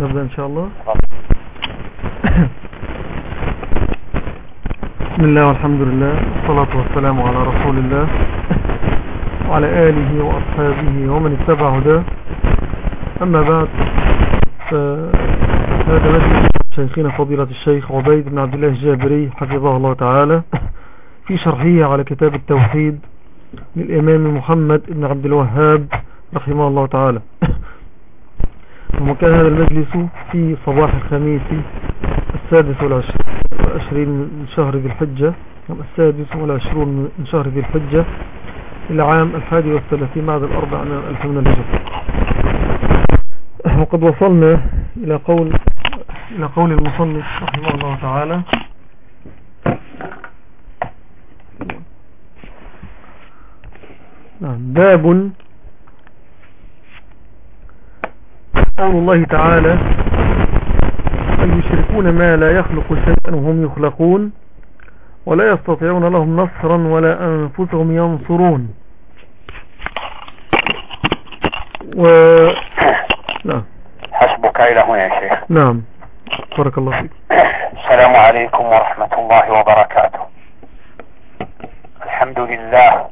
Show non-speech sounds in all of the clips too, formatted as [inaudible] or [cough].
نبدأ إن شاء الله. [coughs] بسم الله والحمد لله والصلاة والسلام على رسول الله وعلى آله وأصحابه ومن اتبع هداه. أما بعد فهذا مجلس شيخنا فضيلة الشيخ عبيد بن عبد الله الجابري حفظه الله تعالى [coughs] في شرحه على كتاب التوحيد للإمام محمد بن عبد الوهاب رحمه الله تعالى. [coughs] وكان هذا المجلس في صباح الخميس السادس والعشرين من شهر ذي الحجة السادس والعشرون من شهر ذي الحجة العام الحادي والثلاثين بعد الأربع من الألف من الهجرة. وقد وصلنا إلى قول إلى قول المصنف رحمه الله تعالى. نعم باب قول الله تعالى أن يشركون ما لا يخلق شيئا وهم يخلقون ولا يستطيعون لهم نصرا ولا أنفسهم ينصرون. و... نعم. حسبك إلى هنا يا شيخ. نعم. بارك الله فيك. السلام عليكم ورحمة الله وبركاته. الحمد لله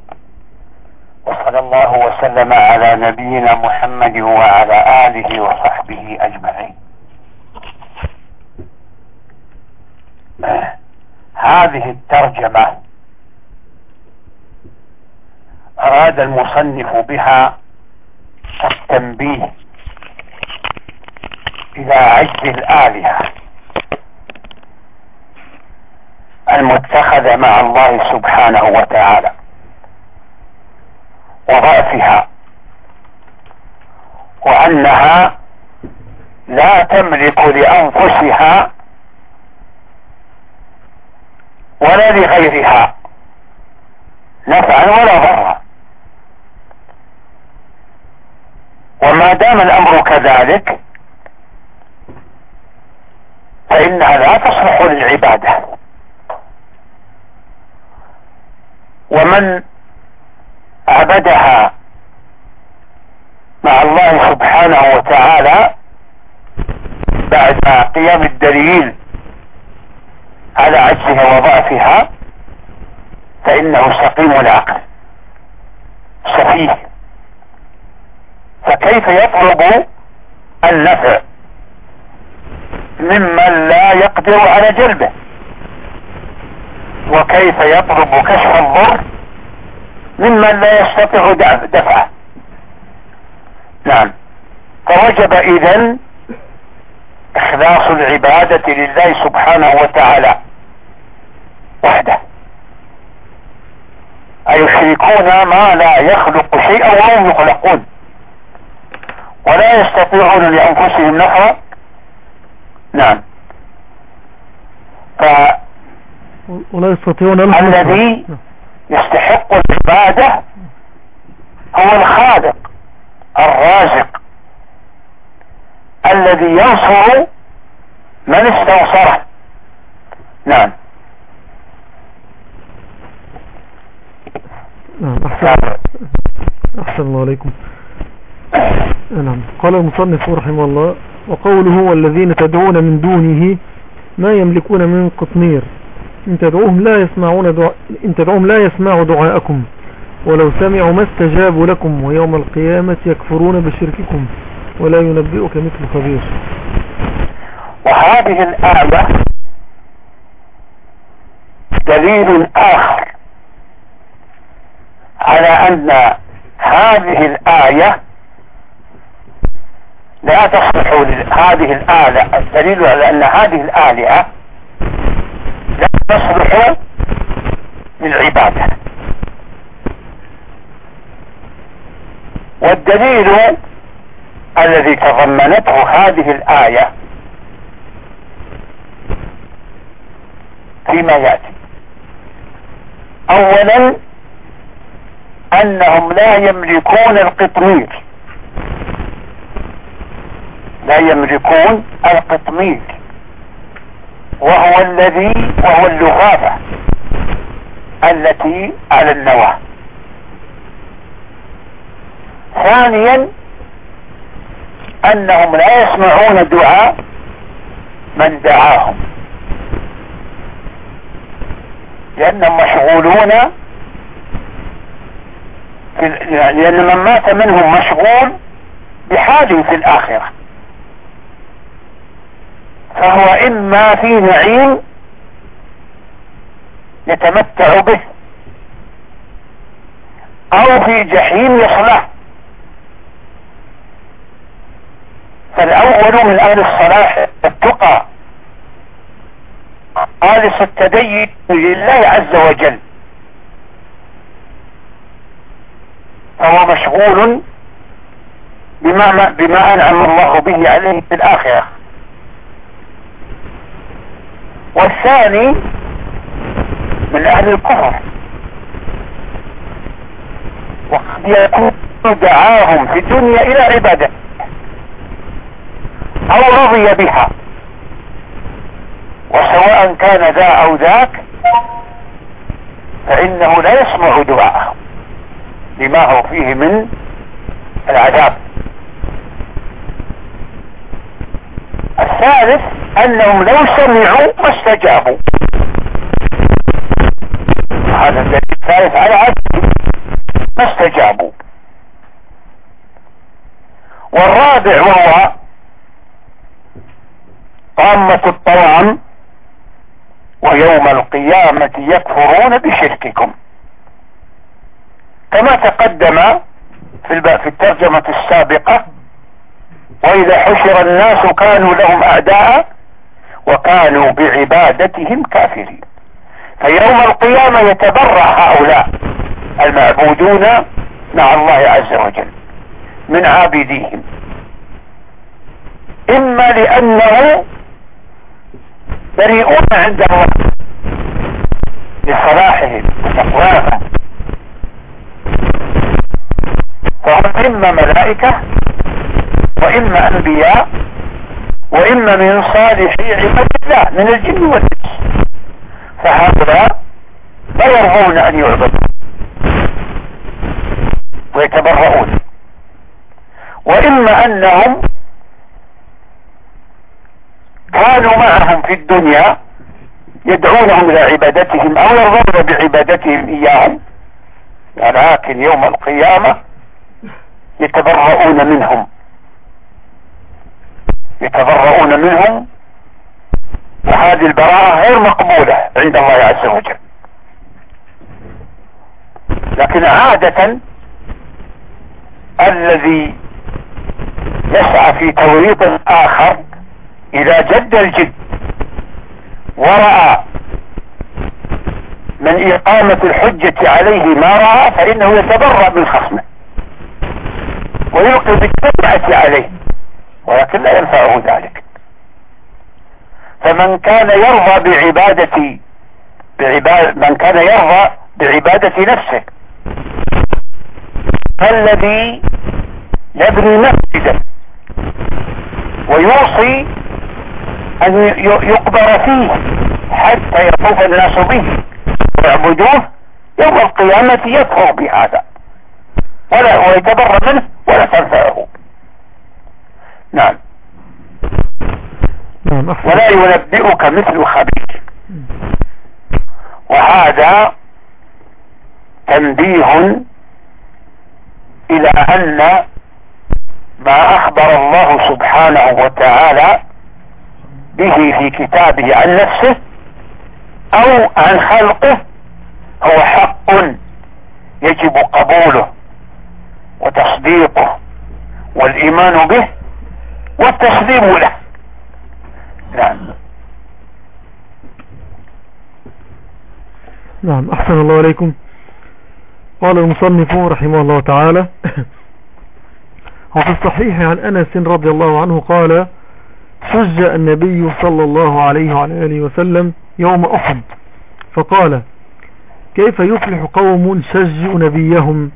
وصلى الله وسلم على نبينا محمد وعلى آله وصحبه أجمعين. هذه الترجمة أراد المصنف بها التنبيه إلى عجز الآلهة المتخذة مع الله سبحانه وتعالى. وضعفها وأنها لا تملك لأنفسها ولا لغيرها نفعا ولا ضرا. وما دام الأمر كذلك فإنها لا تصلح للعبادة. ومن عبدها مع الله سبحانه وتعالى بعد قيام الدليل على عجزها وضعفها فإنه سقيم العقل سفيه فكيف يطلب النفع؟ ممن لا يقدر على جلبه. وكيف يطلب كشف الضر؟ ممن لا يستطيع دفعه. نعم. فوجب اذا إخلاص العبادة لله سبحانه وتعالى وحده. أيشركون ما لا يخلق شيئا وهم يخلقون. ولا يستطيعون لأنفسهم نفعا. نعم. ف ولا يستطيعون الذي يستحق العبادة هو الخالق الرازق الذي ينصر من استنصره. نعم. نعم. أحسن, أحسن الله عليكم. نعم. قال المصنف رحمه الله وقوله والذين تدعون من دونه ما يملكون من قطمير. إن تدعوهم لا يسمعون دعاء إن تدعوهم لا يسمعوا دعاءكم. ولو سمعوا ما استجابوا لكم ويوم القيامة يكفرون بشرككم. ولا ينبئك مثل خبير. وهذه الآية دليل آخر على أن هذه الآية لا تصلح هذه الآلة الدليل على أن هذه الآلهة لا تصلح للعبادة والدليل الذي تضمنته هذه الآية فيما يأتي. أولا أنهم لا يملكون القطمير. لا يملكون القطمير. وهو الذي وهو اللغابة التي على النواة. ثانيا أنهم لا يسمعون دعاء من دعاهم لانهم مشغولون لأن من مات منهم مشغول بحاله في الآخرة. فهو إما في نعيم يتمتع به أو في جحيم يصلح فالأول من أهل الصلاح التقى خالص التدين لله عز وجل. فهو مشغول بما, بما أنعم الله به عليه في الآخرة. والثاني من أهل الكفر. وقد يكون دعاهم في الدنيا إلى عبادة أو رضي بها. وسواء كان ذا أو ذاك فإنه لا يسمع دعاءهم لما هو فيه من العذاب. الثالث أنهم لو سمعوا ما استجابوا هذا الدليل الثالث على عدل. ما استجابوا والرابع وهو طامة الطعام ويوم القيامة يكفرون بشرككم. كما تقدم في في الترجمة السابقة وإذا حشر الناس كانوا لهم أعداء وكانوا بعبادتهم كافرين. فيوم القيامة يتبرع هؤلاء المعبودون مع الله عز وجل من عابديهم. إما لأنه بريئون عند الله لصلاحهم وتقواهم. فهم إما ملائكة وإما أنبياء وإما من صالحي عباد الله من الجن والإنس. فهؤلاء لا يرضون أن يعبدوا. ويتبرؤون. وإما أنهم كانوا معهم في الدنيا يدعونهم إلى عبادتهم أو يرضون بعبادتهم إياهم. ولكن يوم القيامة يتبرؤون منهم. يتبرؤون منهم وهذه البراءة غير مقبولة عند الله عز وجل. لكن عادة الذي يسعى في توريط آخر إذا جد الجد ورأى من إقامة الحجة عليه ما رأى فإنه يتبرأ من خصمه ويلقي بالتبعة عليه. ولكن لا ينفعه ذلك. فمن كان يرضى بعبادة بعباد من كان يرضى بعبادة نفسه فالذي يبني مسجدا ويوصي أن يقبر فيه حتى يطوف الناس به ويعبدوه يوم القيامة يكفر بهذا. ولا ويتبرى منه ولا تنفعه. نعم. نعم ولا ينبئك مثل خبير. وهذا تنبيه إلى أن ما أخبر الله سبحانه وتعالى به في كتابه عن نفسه أو عن خلقه هو حق يجب قبوله وتصديقه والإيمان به والتسليم له. نعم. نعم أحسن الله عليكم قال المصنف رحمه الله تعالى [laughs] وفي الصحيح عن أنس رضي الله عنه قال شج النبي صلى الله عليه وعلى آله وسلم يوم أحد. فقال كيف يفلح قوم شجوا نبيهم؟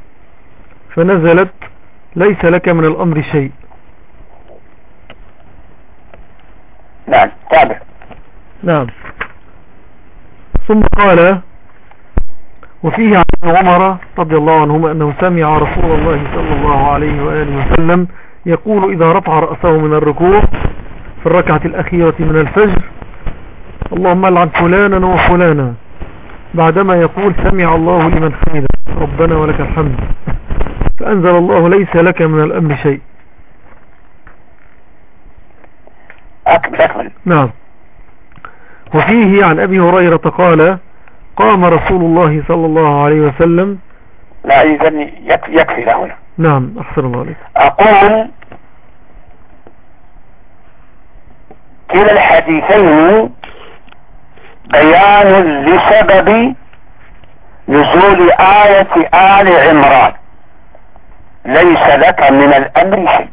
فنزلت ليس لك من الأمر شيء نعم تابع. نعم. ثم قال وفيه عن عمر رضي الله عنهما أنه سمع رسول الله صلى الله عليه وآله وسلم يقول إذا رفع رأسه من الركوع في الركعة الأخيرة من الفجر اللهم العن فلانا وفلانا. بعدما يقول سمع الله لمن حمده ربنا ولك الحمد. فأنزل الله ليس لك من الأمر شيء. أكمل أكمل نعم. وفيه عن أبي هريرة قال قام رسول الله صلى الله عليه وسلم. لا إذن يكفي, يكفي له. نعم أحسن الله عليك. أقول كلا الحديثين بيان لسبب نزول آية آل عمران. ليس لك من الأمر شيء.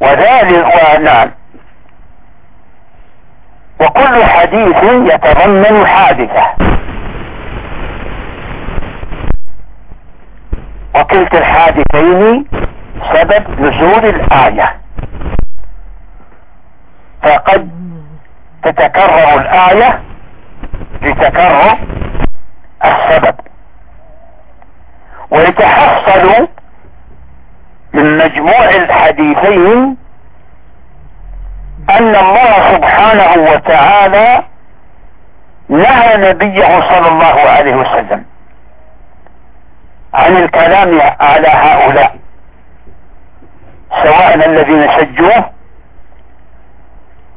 وذلك ونعم وكل حديث يتضمن حادثة. وكلتا الحادثين سبب نزول الآية. فقد تتكرر الآية لتكرر السبب. ويتحصل من مجموع الحديثين أن الله سبحانه وتعالى نهى نبيه صلى الله عليه وسلم عن الكلام على هؤلاء سواء الذين سجوه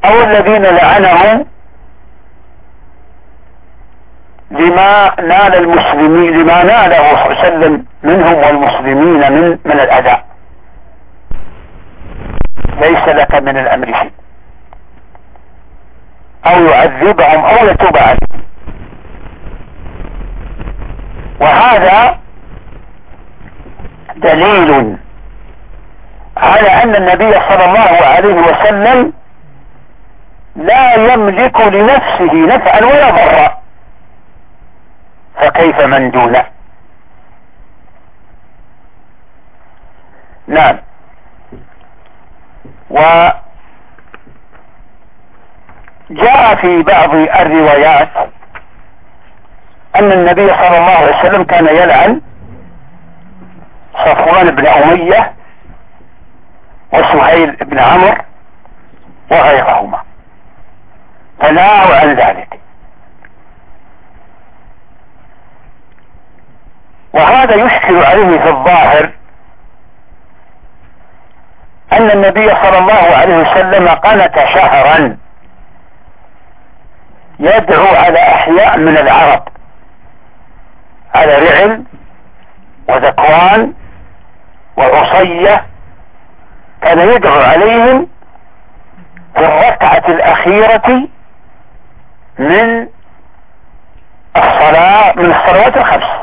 أو الذين لعنهم لما نال المسلمين لما ناله صلى الله عليه وسلم منهم والمسلمين من من الاداء ليس لك من الأمر شيء. أو يعذبهم أو يتوب عليهم. وهذا دليل على أن النبي صلى الله عليه وسلم لا يملك لنفسه نفعا ولا ضرا. فكيف من دونه؟ نعم. وجاء في بعض الروايات أن النبي صلى الله عليه وسلم كان يلعن صفوان بن أمية وسهيل بن عمرو وغيرهما. فنهوا عن ذلك. وهذا يشكل عليه في الظاهر أن النبي صلى الله عليه وسلم قنت شهرا يدعو على أحياء من العرب. على رعل وذكوان وعصية كان يدعو عليهم في الركعة الأخيرة من الصلاة من الصلوات الخمس.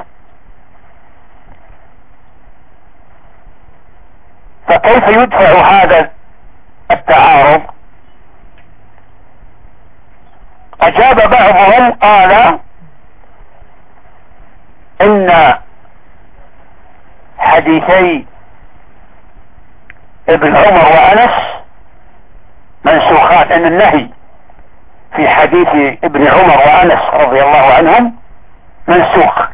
فكيف يدفع هذا التعارض؟ أجاب بعضهم قال إن حديثي ابن عمر وأنس منسوخات إن النهي في حديث ابن عمر وأنس رضي الله عنهم منسوخ.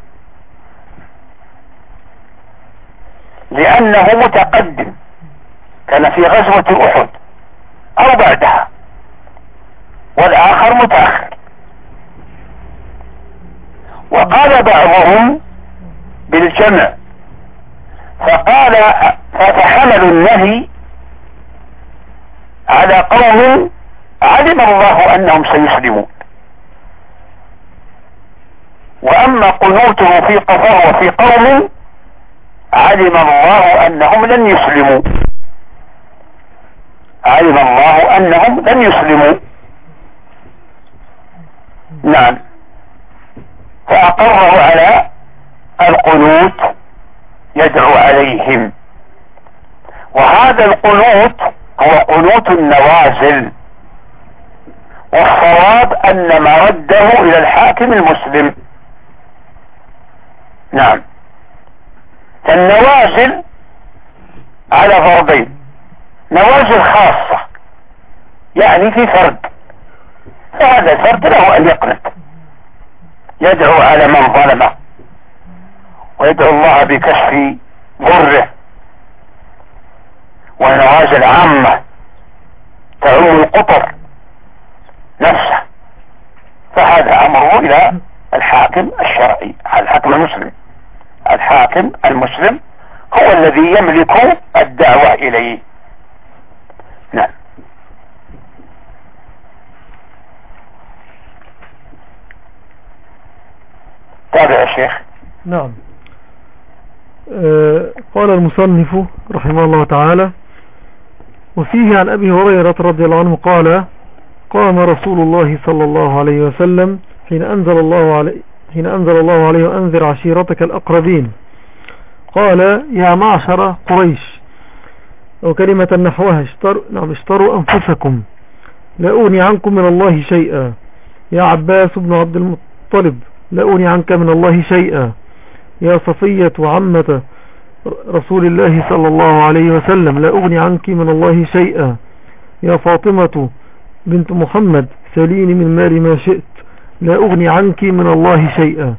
لأنه متقدم. كان في غزوة أحد أو بعدها والآخر متأخر. وقال بعضهم بالجمع فقال فتحملوا النهي على قوم علم الله أنهم سيسلمون. وأما قنوته في قفر وفي قوم علم الله أنهم لن يسلموا. علم الله أنهم لن يسلموا. نعم. فأقره على القنوت يدعو عليهم. وهذا القنوت هو قنوت النوازل. والصواب أن مرده إلى الحاكم المسلم. نعم. النوازل على ضربين نوازل خاصة. يعني في فرد. فهذا الفرد له أن يقنط. يدعو على من ظلمه ويدعو الله بكشف ضره. والنوازل عامة تعم القطر نفسه. فهذا أمره إلى الحاكم الشرعي الحاكم المسلم. الحاكم المسلم هو الذي يملك الدعوة إليه. نعم. تابع يا شيخ. نعم. آه قال المصنف رحمه الله تعالى وفيه عن أبي هريرة رضي الله عنه قال قام رسول الله صلى الله عليه وسلم حين أنزل الله عليه حين أنزل الله عليه وأنذر عشيرتك الأقربين. قال يا معشر قريش. وكلمة نحوها اشتروا, نعم اشتروا أنفسكم. لا أغني عنكم من الله شيئا. يا عباس بن عبد المطلب لا أغني عنك من الله شيئا. يا صفية عمة رسول الله صلى الله عليه وسلم لا أغني عنك من الله شيئا. يا فاطمة بنت محمد سليني من مال ما شئت. لا أغني عنك من الله شيئا.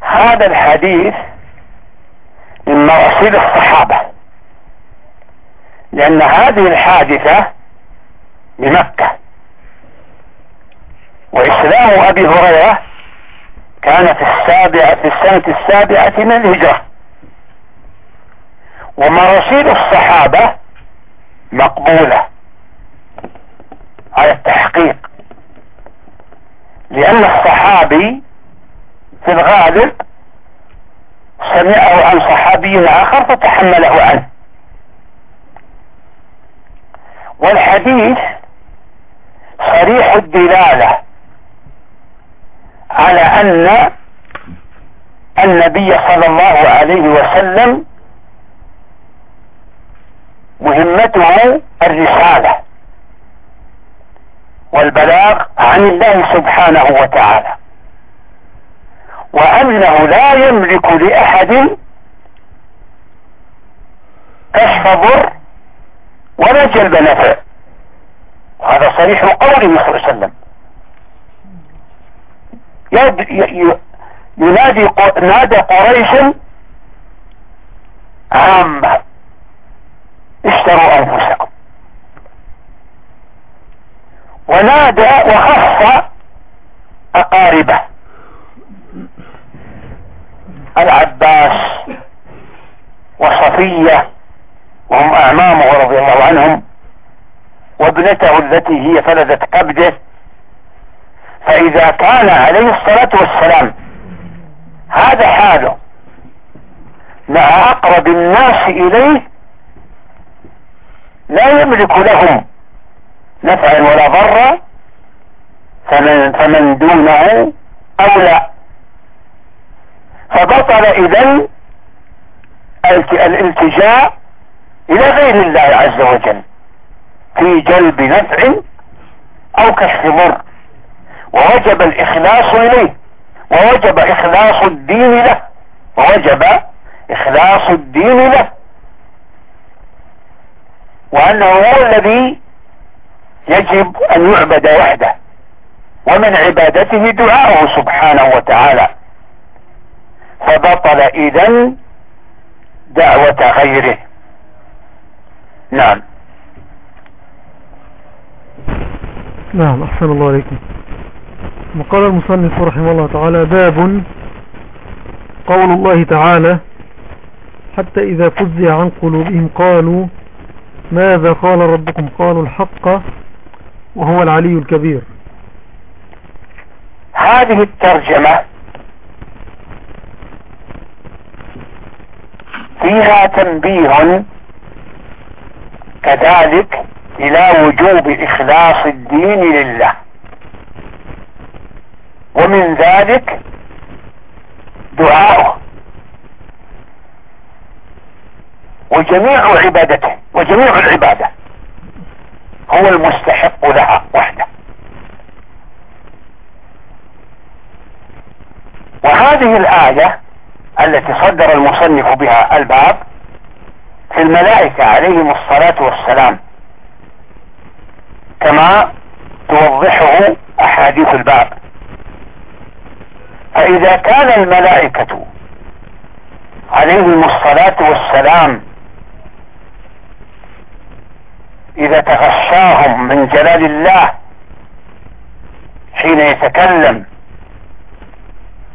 هذا الحديث من مراسيل الصحابة. لأن هذه الحادثة بمكة. وإسلام أبي هريرة كان في السابعة في السنة السابعة من الهجرة. ومراسيل الصحابة مقبولة على التحقيق. لأن الصحابي في الغالب سمعه عن صحابي آخر فتحمله عنه. والحديث صريح الدلالة على أن النبي صلى الله عليه وسلم مهمته الرسالة والبلاغ عن الله سبحانه وتعالى. وأنه لا يملك لأحد كشف ضر ولا جلب نفع. وهذا صريح قوله صلى الله عليه وسلم. ينادي نادى قريش عامة اشتروا أنفسكم. ونادى وخص أقاربه. وصفية وهم أعمامه رضي الله عنهم وابنته التي هي فلدت كبده فإذا كان عليه الصلاة والسلام هذا حاله مع أقرب الناس إليه لا يملك لهم نفعا ولا ضرا فمن, فمن دونه أولى. فبطل اذا الالتجاء إلى غير الله عز وجل في جلب نفع أو كشف ضر ووجب الإخلاص إليه. ووجب إخلاص الدين له. ووجب إخلاص الدين له. وأنه هو الذي يجب أن يعبد وحده. ومن عبادته دعاءه سبحانه وتعالى. فبطل اذا دعوة غيره. نعم. نعم أحسن الله عليكم. وقال المصنف رحمه الله تعالى باب قول الله تعالى حتى إذا فزع عن قلوبهم قالوا ماذا قال ربكم؟ قالوا الحق وهو العلي الكبير. هذه الترجمة فيها تنبيه كذلك إلى وجوب إخلاص الدين لله. ومن ذلك دعاؤه. وجميع عبادته وجميع العبادة هو المستحق لها وحده. وهذه الآية التي صدر المصنف بها الباب في الملائكة عليهم الصلاة والسلام كما توضحه أحاديث الباب. فإذا كان الملائكة عليهم الصلاة والسلام إذا تغشاهم من جلال الله حين يتكلم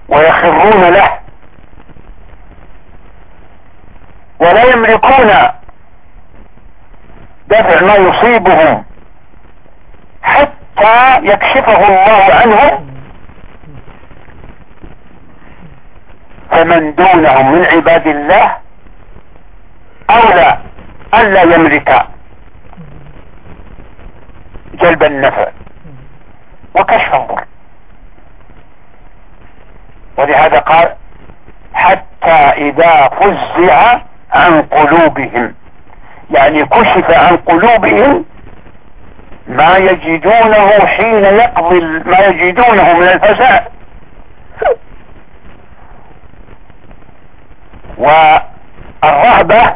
ويخرون له ولا يملكون دفع ما يصيبهم حتى يكشفه الله عنهم فمن دونهم من عباد الله أولى ألا يملك جلب النفع وكشف الضر. ولهذا قال حتى إذا فزع عن قلوبهم. يعني كشف عن قلوبهم ما يجدونه حين يقضي ما يجدونه من الفزع والرهبة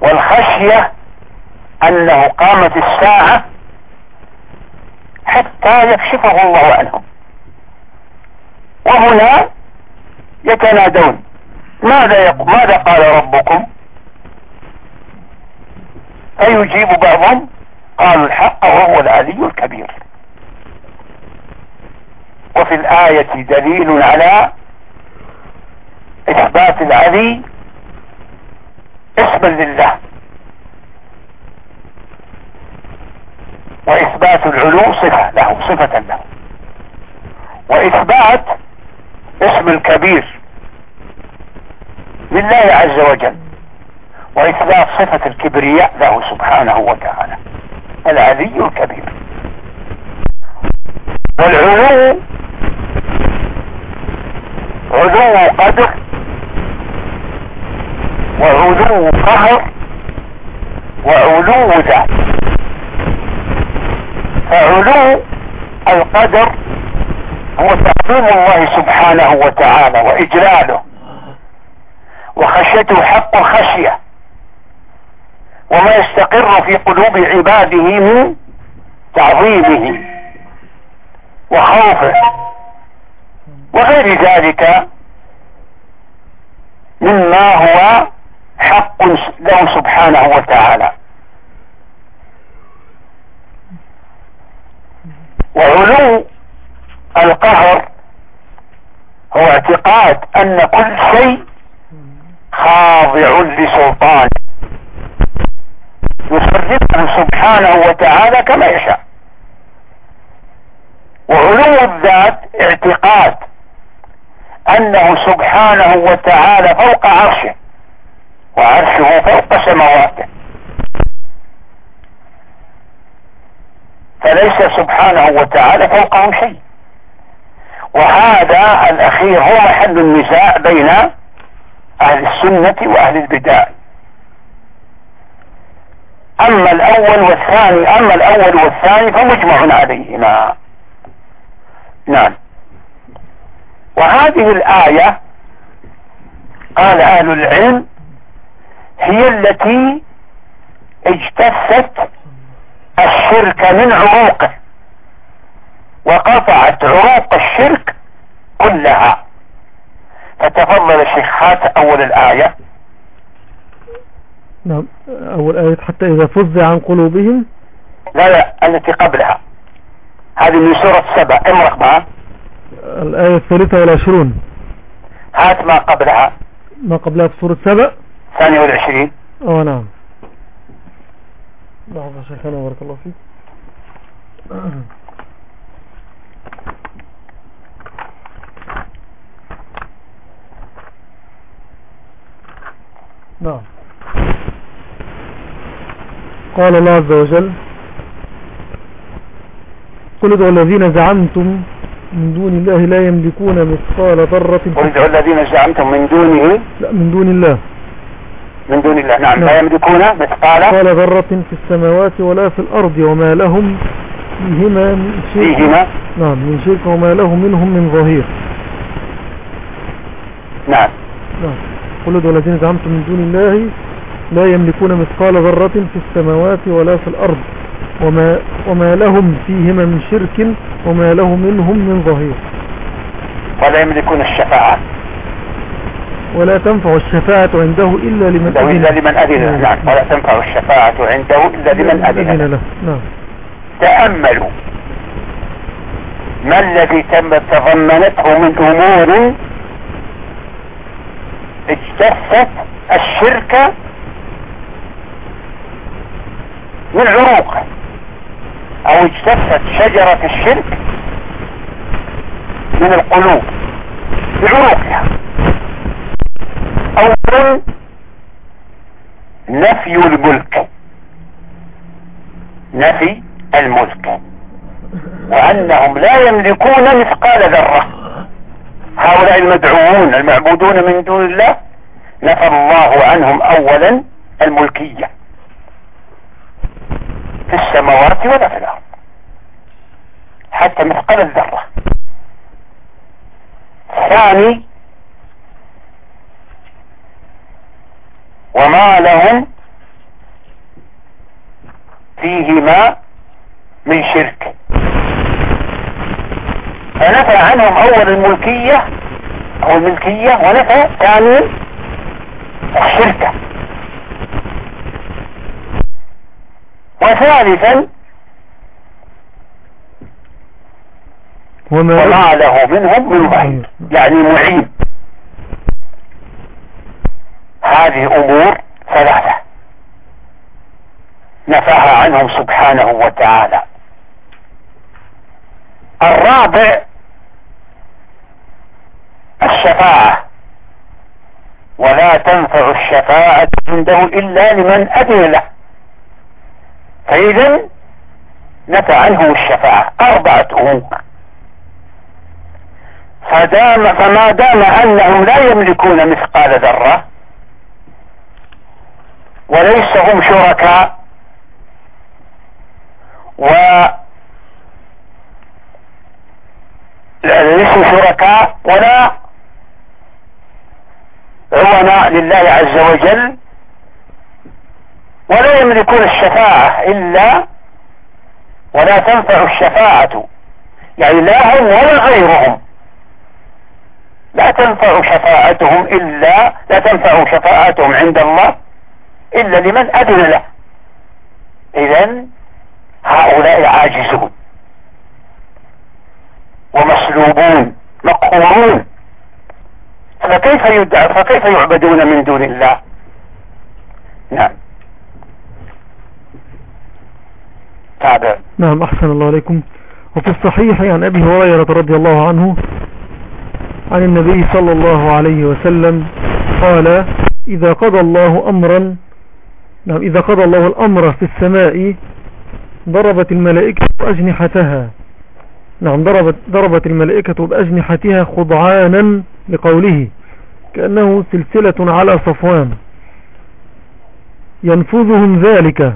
والخشية أنه قامت الساعة حتى يكشفه الله عنهم. وهنا يتنادون. ماذا يقول ماذا قال ربكم؟ فيجيب بعضهم؟ قالوا الحق وهو العلي الكبير. وفي الآية دليل على إثبات العلي اسما لله. وإثبات العلو صفة له صفة له. وإثبات اسم الكبير. لله عز وجل. وإثبات صفة الكبرياء له سبحانه وتعالى. العلي الكبير. والعلو علو قدر وعلو قهر وعلو ذات فعلو القدر هو تعظيم الله سبحانه وتعالى وإجلاله. وخشيته حق الخشية. وما يستقر في قلوب عباده من تعظيمه وخوفه. وغير ذلك مما هو حق له سبحانه وتعالى. وعلو القهر هو اعتقاد أن كل شيء خاضع لسلطان. يصرفه سبحانه وتعالى كما يشاء. وعلو الذات اعتقاد أنه سبحانه وتعالى فوق عرشه وعرشه فوق سماواته. فليس سبحانه وتعالى فوقه شيء. وهذا الأخير هو محل النزاع بين أهل السنة وأهل البدع. أما الأول والثاني أما الأول والثاني فمجمع عليهما. نعم. وهذه الآية قال أهل العلم هي التي اجتثت الشرك من عروقه وقطعت عروق الشرك كلها. فتفضل الشيخ هات أول الآية. نعم أول آية حتى إذا فز عن قلوبهم. لا لا التي قبلها. هذه من سورة سبع امرق معها الآية الثالثة والعشرون. هات ما قبلها. ما قبلها في سورة سبع؟ ثانية والعشرين. آه نعم. لحظة شيخنا بارك الله فيك. نعم. قال الله عز وجل قل ادعوا الذين زعمتم من دون الله لا يملكون مثقال ذرة قل ادعوا الذين زعمتم من دونه لا من دون الله. من دون الله نعم لا نعم. يملكون مثقال مثقال ذرة في السماوات ولا في الأرض وما لهم فيهما من شرك فيهما؟ نعم من شرك وما له منهم من ظهير. نعم. نعم. قل ادعوا الذين زعمتم من دون الله لا يملكون مثقال ذرة في السماوات ولا في الأرض. وما, وما لهم فيهما من شرك وما له منهم من ظهير. ولا يملكون الشفاعة ولا تنفع الشفاعة عنده إلا لمن أذن إلا لمن أذن. له نعم. ولا تنفع الشفاعة عنده إلا لمن أذن له. نعم. تأملوا. ما الذي تم تضمنته من أمور اجتثت الشرك من عروقه. أو اجتثت شجرة الشرك من القلوب بعروقها اولا نفي الملك نفي الملك. وأنهم لا يملكون مثقال ذرة. هؤلاء المدعوون المعبودون من دون الله نفى الله عنهم اولا الملكية في السماوات ولا في الأرض. حتى مثقال الذرة. ثاني وما لهم فيهما من شرك. فنفى عنهم أول الملكية أو الملكية ونفى ثانيا الشركة. وثالثا وما وما له منهم من ظهير يعني معين. هذه أمور ثلاثة. نفاها عنهم سبحانه وتعالى. الرابع الشفاعة. ولا تنفع الشفاعة عنده إلا لمن أذن له. فإذا نفى عنه الشفاعة. أربعة أمور. فدام فما دام أنهم لا يملكون مثقال ذرة وليس هم شركاء و ليسوا شركاء ولا عونا لله عز وجل ولا يملكون الشفاعة إلا ولا تنفع الشفاعة. يعني لا هم ولا غيرهم. لا تنفع شفاعتهم إلا لا تنفع شفاعتهم عند الله إلا لمن أذن له. إذا هؤلاء عاجزون ومسلوبون مقهورون. فكيف يدعى فكيف يعبدون من دون الله؟ نعم. تابع. نعم أحسن الله عليكم. وفي الصحيح عن أبي هريرة رضي الله عنه عن النبي صلى الله عليه وسلم قال إذا قضى الله أمرا نعم إذا قضى الله الأمر في السماء ضربت الملائكة أجنحتها نعم ضربت, ضربت الملائكة بأجنحتها خضعانا لقوله. كأنه سلسلة على صفوان. ينفذهم ذلك.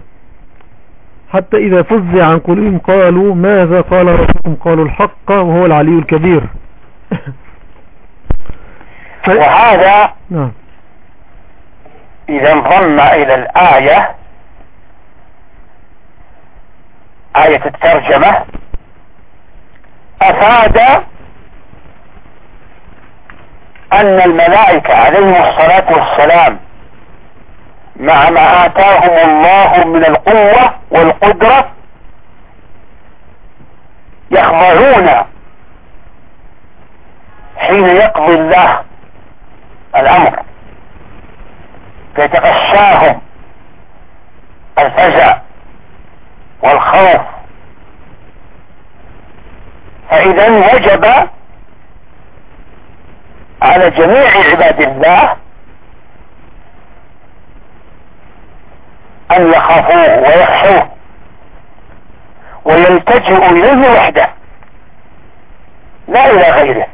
حتى إذا فزع عن قلوبهم قالوا ماذا قال ربكم؟ قالوا الحق وهو العلي الكبير. ف... [laughs] وهذا نعم. إذا انضم إلى الآية. آية الترجمة. أفاد أن الملائكة عليهم الصلاة والسلام مع ما آتاهم الله من القوة والقدرة يخضعون حين يقضي الله الأمر فيتغشاهم الفزع والخوف. فإذا وجب على جميع عباد الله أن يخافوه ويخشوه ويلتجئوا إليه وحده. لا إلى غيره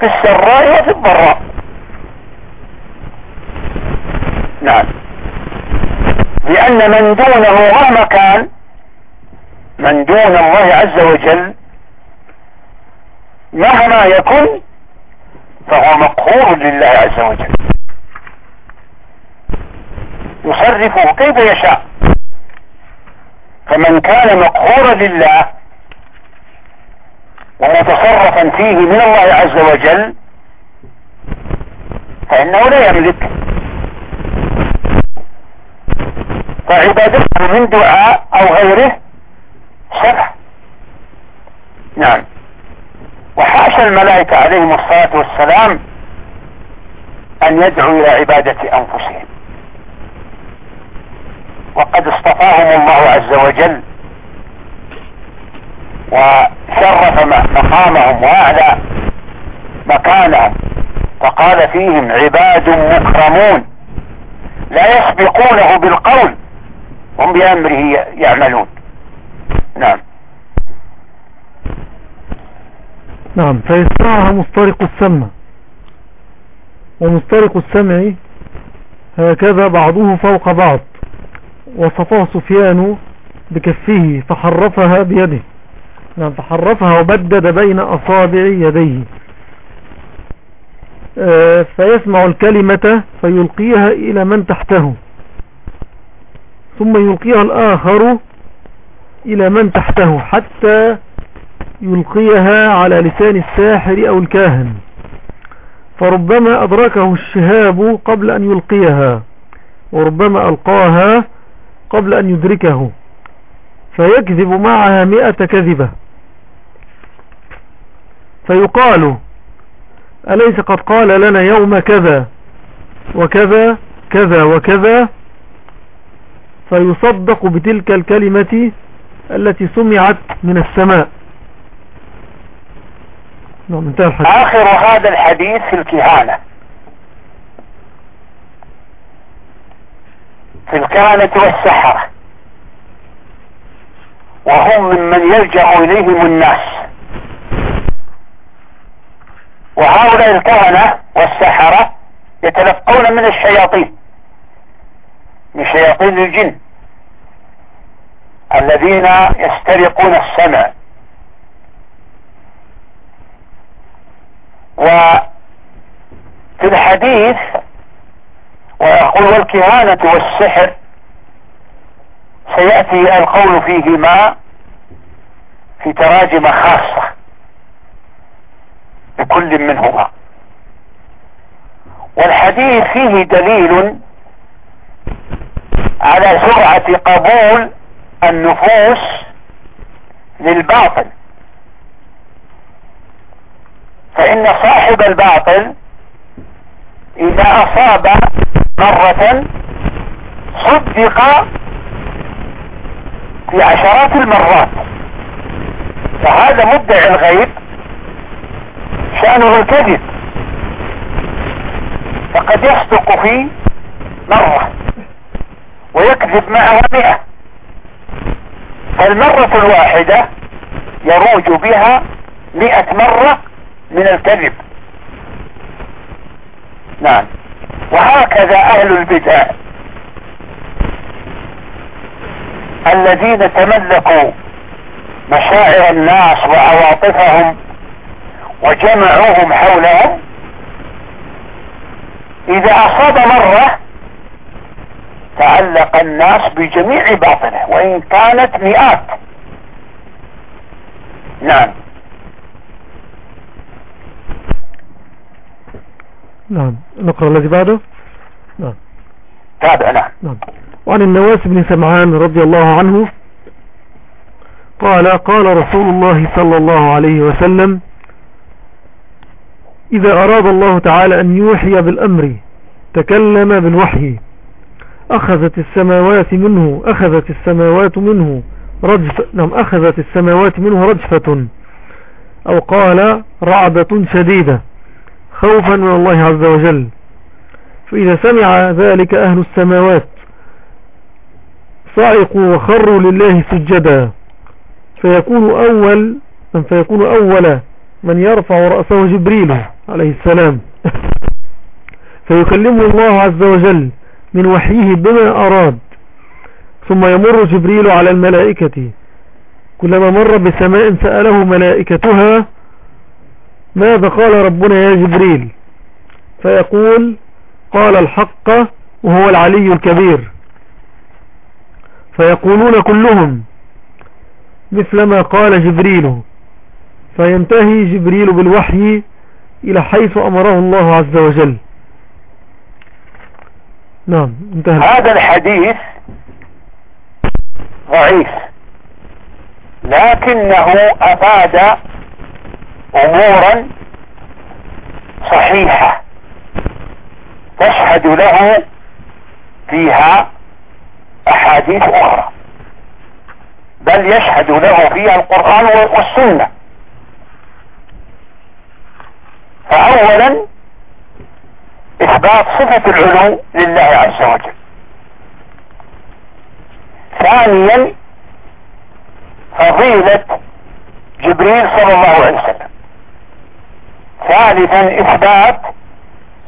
في السراء وفي الضراء. نعم. لأن من دونه مهما كان من دون الله عز وجل مهما يكن فهو مقهور لله عز وجل. يصرفه كيف يشاء. فمن كان مقهورا لله ومتصرفا فيه من الله عز وجل فإنه لا يملك. فعبادته من دعاء أو غيره شرع. نعم. وحاشا الملائكة عليهم الصلاة والسلام أن يدعوا إلى عبادة أنفسهم. وقد اصطفاهم الله عز وجل وشرف مقامهم وأعلى مكانهم فقال فيهم عباد مكرمون لا يسبقونه بالقول هم بأمره يعملون. نعم. نعم فيسمعها مسترق السمع ومسترق السمع هكذا بعضه فوق بعض. وصفاه سفيان بكفه فحرفها بيده. نعم فحرفها وبدد بين أصابع يديه. آه، فيسمع الكلمة فيلقيها إلى من تحته. ثم يلقيها الآخر إلى من تحته حتى يلقيها على لسان الساحر أو الكاهن. فربما أدركه الشهاب قبل أن يلقيها وربما ألقاها قبل أن يدركه. فيكذب معها مئة كذبة. فيقال أليس قد قال لنا يوم كذا وكذا كذا وكذا؟ فيصدق بتلك الكلمة التي سمعت من السماء. نعم آخر هذا الحديث في الكهانة. في الكهنة والسحرة. وهم ممن يلجأ إليهم الناس. وهؤلاء الكهنة والسحرة يتلقون من الشياطين. من شياطين الجن. الذين يسترقون السمع. وفي الحديث ويقول والكهانة والسحر سيأتي القول فيهما في تراجم خاصة لكل منهما. والحديث فيه دليل على سرعة قبول النفوس للباطل. فإن صاحب الباطل إذا أصاب مرة صدق في عشرات المرات. فهذا مدعي الغيب شأنه الكذب فقد يصدق في مرة ويكذب معه مئة. فالمرة الواحدة يروج بها مئة مرة من الكذب. نعم. وهكذا أهل البدع. الذين تملكوا مشاعر الناس وعواطفهم وجمعوهم حولهم إذا أصاب مرة تعلق الناس بجميع باطنه وإن كانت مئات. نعم. نعم. نقرأ الذي بعده. نعم. تابع نعم. نعم. وعن النواس بن سمعان رضي الله عنه قال قال رسول الله صلى الله عليه وسلم إذا أراد الله تعالى أن يوحي بالأمر تكلم بالوحي. أخذت السماوات منه أخذت السماوات منه رجفة نعم أخذت السماوات منه رجفة. أو قال رعدة شديدة. خوفا من الله عز وجل. فإذا سمع ذلك أهل السماوات صعقوا وخروا لله سجدا فيكون أول من فيكون أول من يرفع رأسه جبريل عليه السلام. [laughs] فيكلمه الله عز وجل من وحيه بما أراد. ثم يمر جبريل على الملائكة. كلما مر بسماء سأله ملائكتها ماذا قال ربنا يا جبريل؟ فيقول قال الحق وهو العلي الكبير. فيقولون كلهم مثل ما قال جبريل. فينتهي جبريل بالوحي إلى حيث أمره الله عز وجل. نعم انتهى. هذا الحديث ضعيف لكنه أفاد أمورا صحيحة تشهد له فيها أحاديث أخرى بل يشهد له فيها القرآن والسنة. فأولا إثبات صفة العلو لله عز وجل. ثانيا فضيلة جبريل صلى الله عليه وسلم. ثالثا إثبات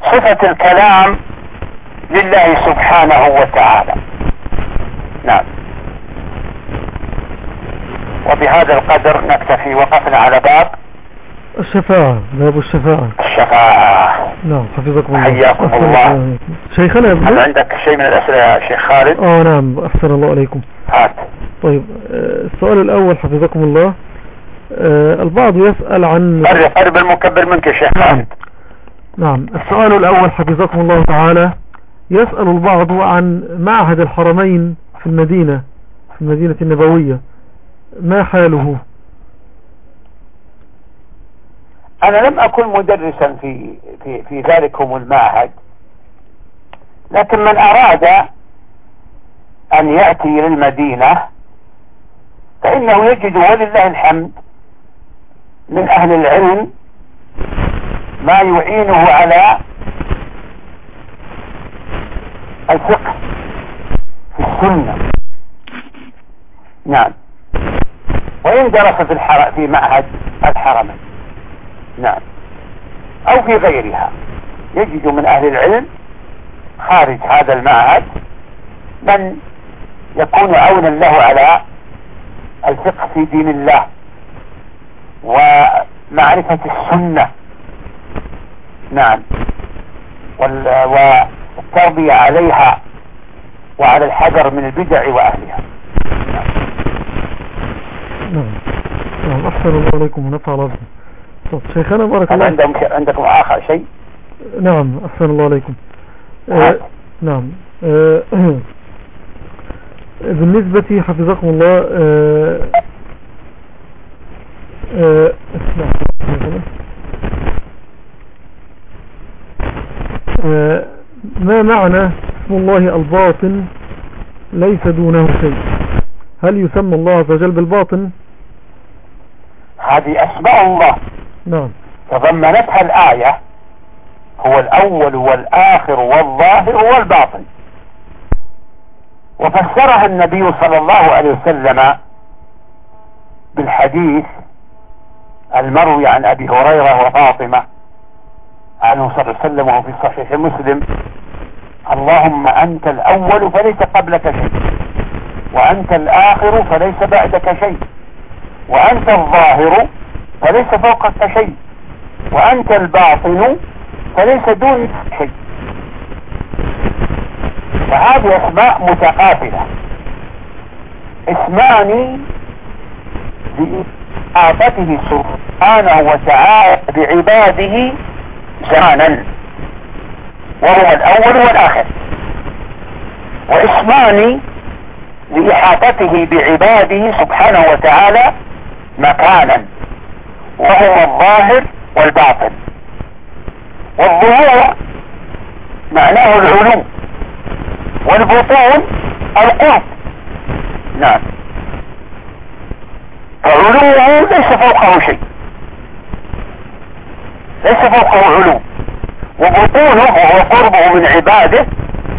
صفة الكلام لله سبحانه وتعالى. نعم. وبهذا القدر نكتفي وقفنا على باب. الشفاعة باب الشفاعة الشفاعة نعم حفظكم الله. حياكم الله. شيخنا هل عندك شيء من الأسئلة يا شيخ خالد؟ آه نعم أحسن الله عليكم. هات. طيب آه، السؤال الأول حفظكم الله. البعض يسأل عن قرب المكبر منك يا شيخ خالد نعم. السؤال الأول حفظكم الله تعالى يسأل البعض عن معهد الحرمين في المدينة في المدينة النبوية ما حاله؟ أنا لم أكن مدرسا في في في ذلكم المعهد لكن من أراد أن يأتي للمدينة فإنه يجد ولله الحمد من أهل العلم ما يعينه على الفقه في السنة. نعم. وإن درس في الحر... في معهد الحرمين. نعم. أو في غيرها. يجد من أهل العلم خارج هذا المعهد من يكون عونا له على الفقه في دين الله. ومعرفة السنة. نعم. وال- والتربية عليها وعلى الحذر من البدع وأهلها. نعم. نعم أحسن الله عليكم ونفع الله طب شيخنا بارك الله عندهم عندكم آخر شيء؟ نعم أحسن الله عليكم. آه نعم. نعم. آه [clears throat] بالنسبة حفظكم الله آه نعم. آه ما معنى اسم الله الباطن ليس دونه شيء؟ هل يسمى الله عز وجل بالباطن؟ هذه أسماء الله. نعم. تضمنتها الآية هو الأول والآخر والظاهر والباطن. وفسرها النبي صلى الله عليه وسلم بالحديث المروي عن أبي هريرة وفاطمة. عنه صلى الله عليه وسلم وهو في صحيح مسلم اللهم أنت الأول فليس قبلك شيء وأنت الآخر فليس بعدك شيء وأنت الظاهر فليس فوقك شيء وأنت الباطن فليس دونك شيء. فهذه أسماء متقابلة. اسمان بإحاطته سبحانه وتعالى بعباده زمانا وهو الأول والآخر. واسمان لإحاطته بعباده سبحانه وتعالى مكانا. وهو الظاهر والباطن. والظهور معناه العلو. والبطون القرب نعم. فعلوه ليس فوقه شيء. ليس فوقه علو وبطونه وهو قربه من عباده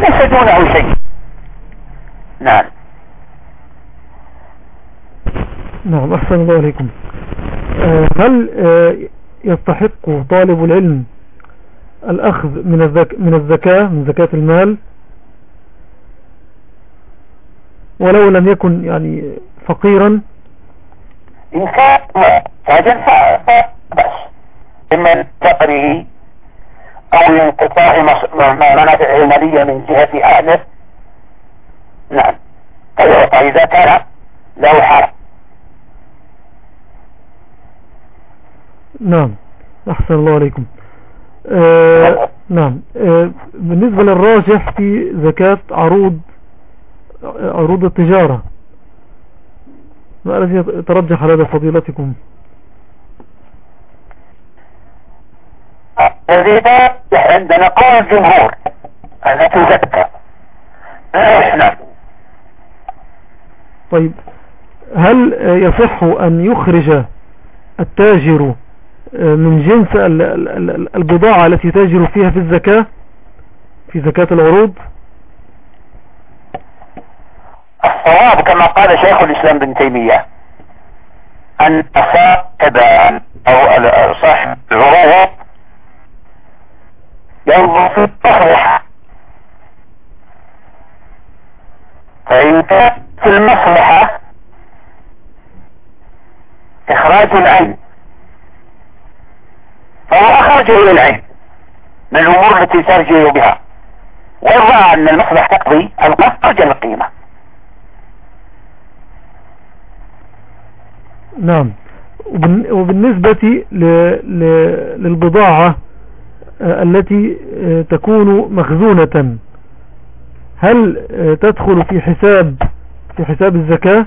ليس دونه شيء. نعم. نعم أحسن الله عليكم آه، هل آه، يستحق طالب العلم الأخذ من الزك من الزكاة من زكاة المال؟ ولو لم يكن يعني فقيرا إن كان محتاجا فبس إما لفقره أو لانقطاع منافع المالية من جهة أهله نعم. فيعطى إذا كان له حال نعم أحسن الله عليكم. آه نعم. آه بالنسبة للراجح في زكاة عروض عروض التجارة. ما الذي يترجح على فضيلتكم. الذي عندنا قول الجمهور أن تزكى نعم طيب هل يصح أن يخرج التاجر من جنس البضاعة التي تاجر فيها في الزكاة في زكاة العروض؟ الصواب كما قال شيخ الإسلام بن تيمية أن صاحب أو صاحب العروض ينظر في المصلحة فإن كانت في المصلحة إخراج العين. فهو أخرجه إلى العين من الأمور التي ترجع بها. ورأى أن المصلحة تقضي القفر القيمة. نعم. وبالنسبة للبضاعة آه، التي آه، تكون مخزونة هل آه، تدخل في حساب في حساب الزكاة؟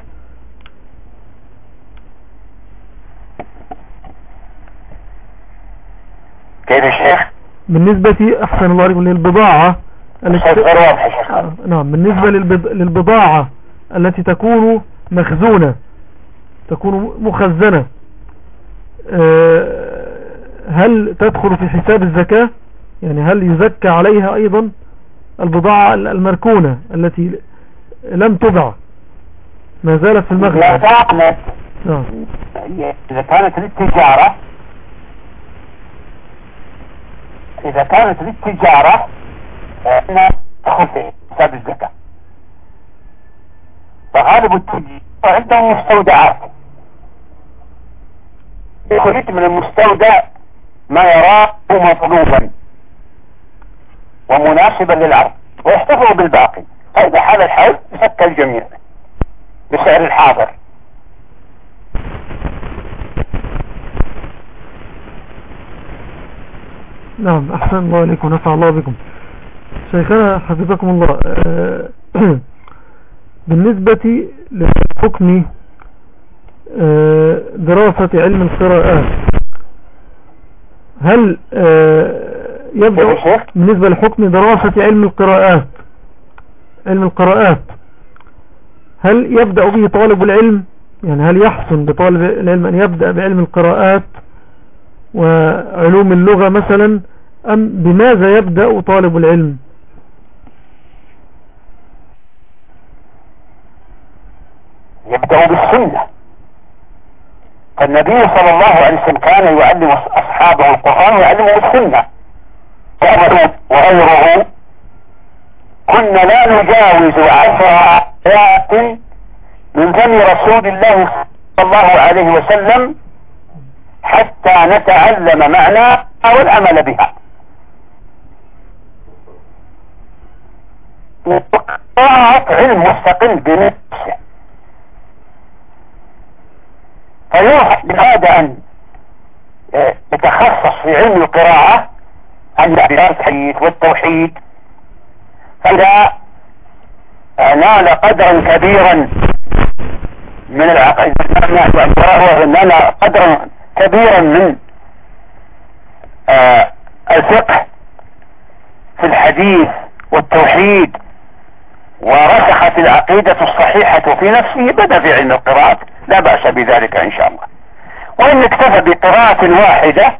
كيف الشيخ بالنسبة أحسن الله عليكم للبضاعة نعم. بالنسبة للبضاعة التي تكون مخزونة تكون مخزنة. هل تدخل في حساب الزكاة؟ يعني هل يزكى عليها أيضا البضاعة المركونة التي لم تبع؟ ما زالت في المغرب. لا تعمل نعم. إذا كانت للتجارة إذا كانت للتجارة تدخل في حساب الزكاة. فغالب التجارة عندهم مستودعات يخرج من المستودع ما يراه مطلوبا ومناسبا للعرض ويحتفظ بالباقي. فإذا حال الحول يسكى الجميع بسعر الحاضر. نعم أحسن الله عليكم نفع الله بكم. شيخنا حفظكم الله آه، [clears throat] بالنسبة لحكم دراسة علم القراءات هل آه، يبدأ بالنسبة لحكم دراسة علم القراءات علم القراءات هل يبدأ به طالب العلم؟ يعني هل يحسن بطالب العلم أن يبدأ بعلم القراءات وعلوم اللغة مثلا أم بماذا يبدأ طالب العلم؟ يبدأ بالسنة. فالنبي صلى الله عليه وسلم كان يعلم أصحابه القرآن ويعلمه السنة. وغيره. كنا لا نجاوز عشر آيات من فم رسول الله صلى الله عليه وسلم حتى نتعلم معنى والعمل بها. علم مستقل بنفسه. فيوحى بهذا أن يتخصص في علم القراءة عن الحديث والتوحيد. فإذا نال قدرا كبيرا من العقيدة نال قدرا كبيرا من آه، الفقه في الحديث والتوحيد ورسخت العقيدة الصحيحة في نفسه بدأ في علم القراءة لا بأس بذلك إن شاء الله. وإن اكتفى بقراءة واحدة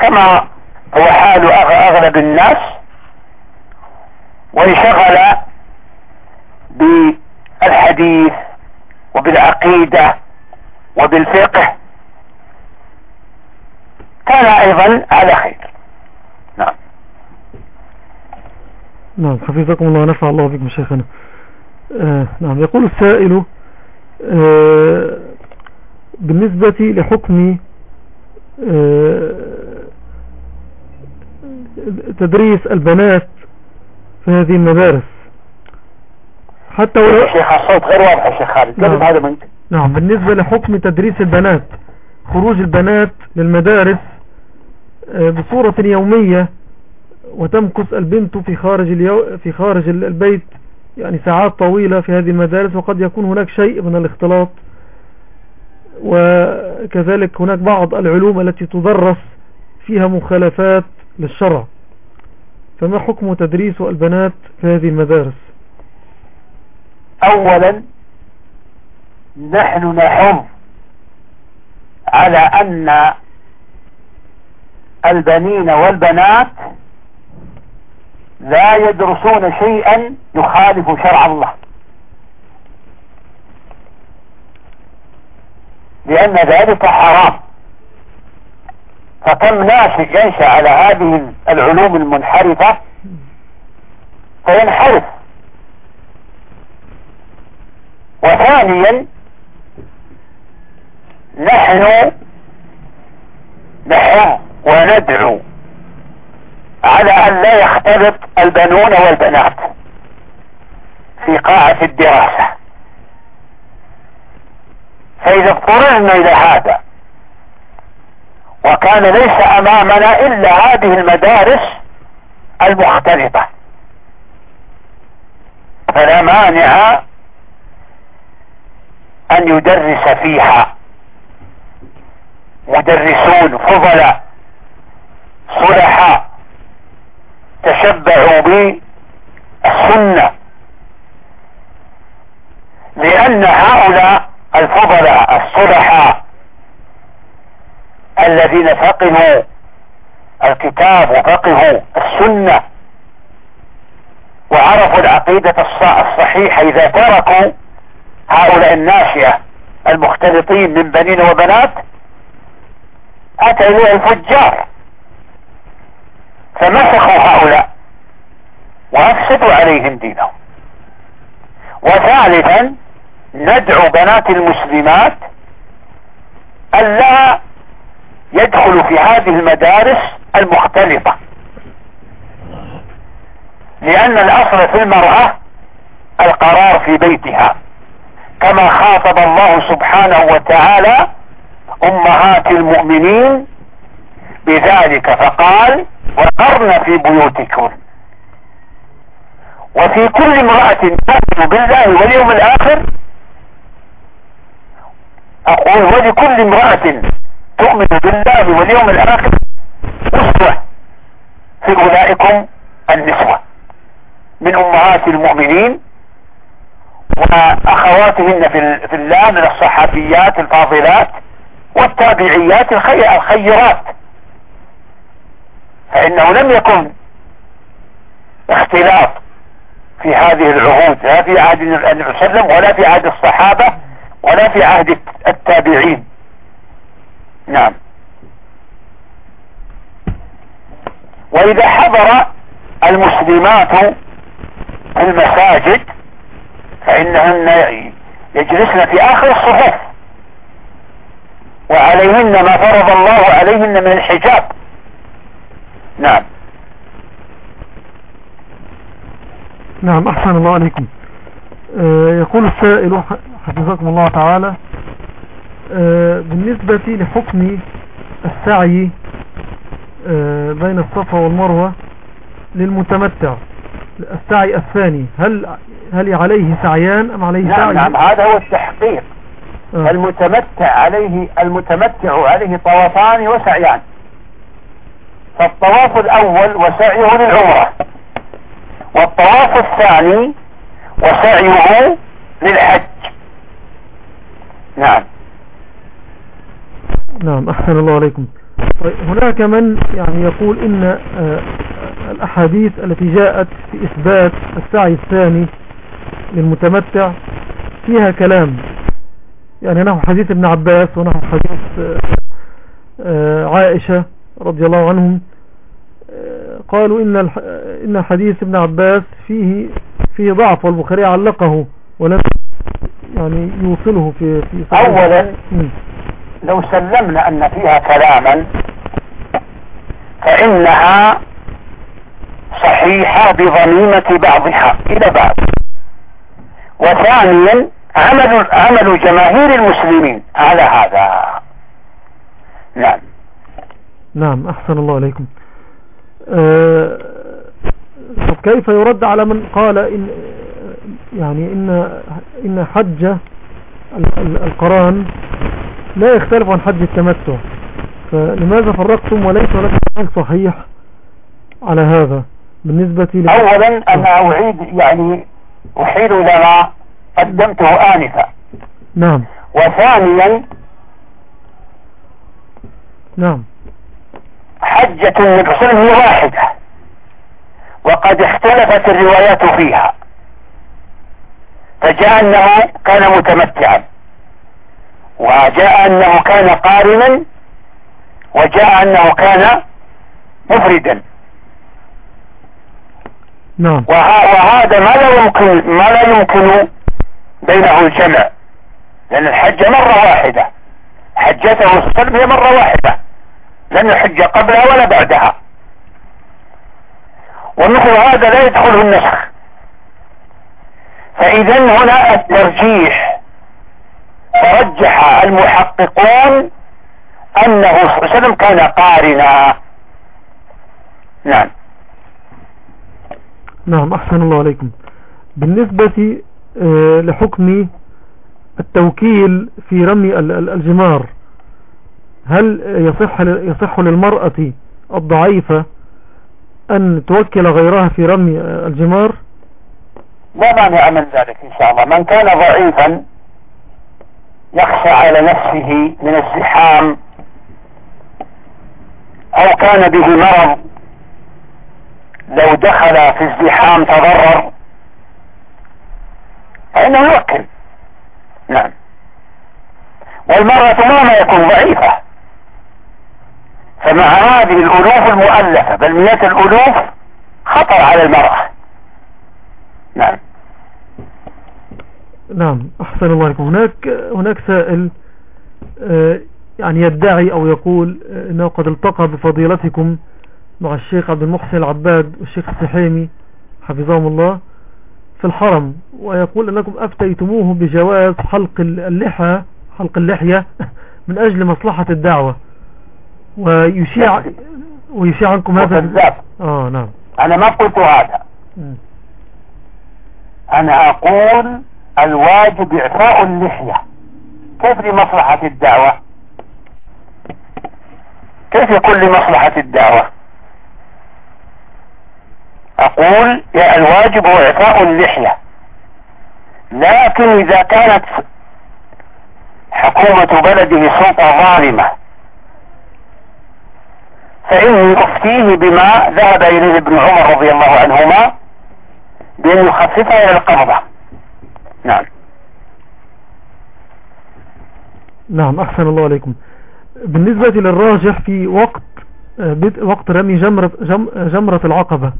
كما هو حال أغلب الناس وانشغل بالحديث وبالعقيدة وبالفقه كان أيضا على خير نعم نعم حفظكم الله نفع الله بكم شيخنا. آه نعم يقول السائل آه بالنسبة لحكم آه تدريس البنات في هذه المدارس حتى ولو شيخ الصوت غير واضح يا شيخ خالد. نعم. هذا منك. نعم بالنسبة لحكم تدريس البنات خروج البنات للمدارس بصورة يومية وتمكث البنت في خارج اليو في خارج البيت يعني ساعات طويلة في هذه المدارس وقد يكون هناك شيء من الاختلاط. وكذلك هناك بعض العلوم التي تدرس فيها مخالفات للشرع. فما حكم تدريس البنات في هذه المدارس؟ اولا نحن نحض على أن البنين والبنات لا يدرسون شيئا يخالف شرع الله. لأن ذلك حرام. فكم ناس ينشأ على هذه العلوم المنحرفة فينحرف. وثانيا نحن نحن وندعو على أن لا يختلط البنون والبنات في قاعة الدراسة. فإذا اضطررنا إلى هذا وكان ليس أمامنا إلا هذه المدارس المختلطة فلا مانع أن يدرس فيها مدرسون فضلاء صلحاء تشبعوا بالسنة. لأن هؤلاء الفضلاء الصلحاء الذين فقهوا الكتاب وفقهوا السنة وعرفوا العقيدة الصحيحة إذا تركوا هؤلاء الناشئة المختلطين من بنين وبنات أتى إليه الفجار. فمسخوا هؤلاء وأفسدوا عليهم دينهم. وثالثا ندعو بنات المسلمات ألا يدخلوا في هذه المدارس المختلطة. لأن الأصل في المرأة القرار في بيتها. كما خاطب الله سبحانه وتعالى أمهات المؤمنين بذلك فقال وقرن في بيوتكم. وفي كل امرأة تؤمن بالله واليوم الآخر أقول ولكل امرأة تؤمن بالله واليوم الآخر أسوة في أولئكم النسوة من أمهات المؤمنين وأخواتهن في الله من الصحابيات الفاضلات والتابعيات الخيرات. فإنه لم يكن اختلاف في هذه العهود لا في عهد النبي صلى الله عليه وسلم ولا في عهد الصحابة ولا في عهد التابعين. نعم. وإذا حضر المسلمات المساجد فإنهن يجلسن في آخر الصفوف وعليهن ما فرض الله عليهن من الحجاب. نعم. نعم أحسن الله عليكم. آه يقول السائل حفظكم الله تعالى آه بالنسبة لحكم السعي آه بين الصفا والمروة للمتمتع السعي الثاني هل هل عليه سعيان أم عليه نعم سعي؟ نعم هذا هو التحقيق. المتمتع عليه المتمتع عليه طوافان وسعيان. فالطواف الأول وسعيه للعمرة والطواف الثاني وسعيه للحج. نعم. نعم أحسن الله عليكم. طيب هناك من يعني يقول إن آه، الأحاديث التي جاءت في إثبات السعي الثاني للمتمتع فيها كلام. يعني نحو حديث ابن عباس ونحو حديث آه، آه، عائشة. رضي الله عنهم آه، قالوا إن إن حديث ابن عباس فيه فيه ضعف والبخاري علقه ولم يعني يوصله في في أولا لو سلمنا أن فيها كلاما فإنها صحيحة بضميمة بعضها إلى بعض. وثانيا عمل عمل جماهير المسلمين على هذا. نعم. نعم أحسن الله عليكم أه طب كيف يرد على من قال إن يعني إن إن حج القرآن لا يختلف عن حج التمتع؟ فلماذا فرقتم وليس لك سؤال صحيح على هذا بالنسبة لي اولا أنا أعيد يعني أحيل إلى ما قدمته آنفا. نعم. وثانيا نعم. حجة النبي هي واحدة. وقد اختلفت الروايات فيها. فجاء أنه كان متمتعا. وجاء أنه كان قارنا. وجاء أنه كان مفردا. نعم. وهذا ما لا يمكن ما لا يمكن بينه الجمع. لأن الحج مرة واحدة. حجته صلى الله عليه وسلم هي مرة واحدة. لم يحج قبلها ولا بعدها. ومثل هذا لا يدخله النسخ. فاذا هنا الترجيح. فرجح المحققون أنه صلى الله عليه وسلم كان قارنا. نعم. نعم أحسن الله عليكم. بالنسبة آه، لحكم التوكيل في رمي الجمار هل يصح يصح للمرأة الضعيفة أن توكل غيرها في رمي الجمار؟ لا مانع من ذلك إن شاء الله. من كان ضعيفا يخشى على نفسه من الزحام أو كان به مرض لو دخل في الزحام تضرر فإنه يوكل. نعم. والمرأة ما يكون ضعيفة. فمع هذه الألوف المؤلفة بل مئات الألوف خطر على المرأة. نعم. نعم أحسن الله عليكم هناك هناك سائل آه، يعني يدعي أو يقول آه، إنه قد التقى بفضيلتكم مع الشيخ عبد المحسن العباد والشيخ السحيمي حفظهم الله في الحرم ويقول أنكم أفتيتموه بجواز حلق اللحى حلق اللحية [laughs] من أجل مصلحة الدعوة. ويشيع ويشيع عنكم هذا؟ آه نعم. أنا ما قلت هذا. أنا أقول الواجب إعفاء اللحية. كيف لمصلحة الدعوة؟ كيف يكون لمصلحة الدعوة؟ أقول يا الواجب هو إعفاء اللحية. لكن إذا كانت حكومة بلده سلطة ظالمة فإني أفتيه بما ذهب إليه ابن عمر رضي الله عنهما بأن يخففها إلى القبضة. نعم. نعم أحسن الله عليكم. بالنسبة للراجح في وقت بدء وقت رمي جمرة, جمرة العقبة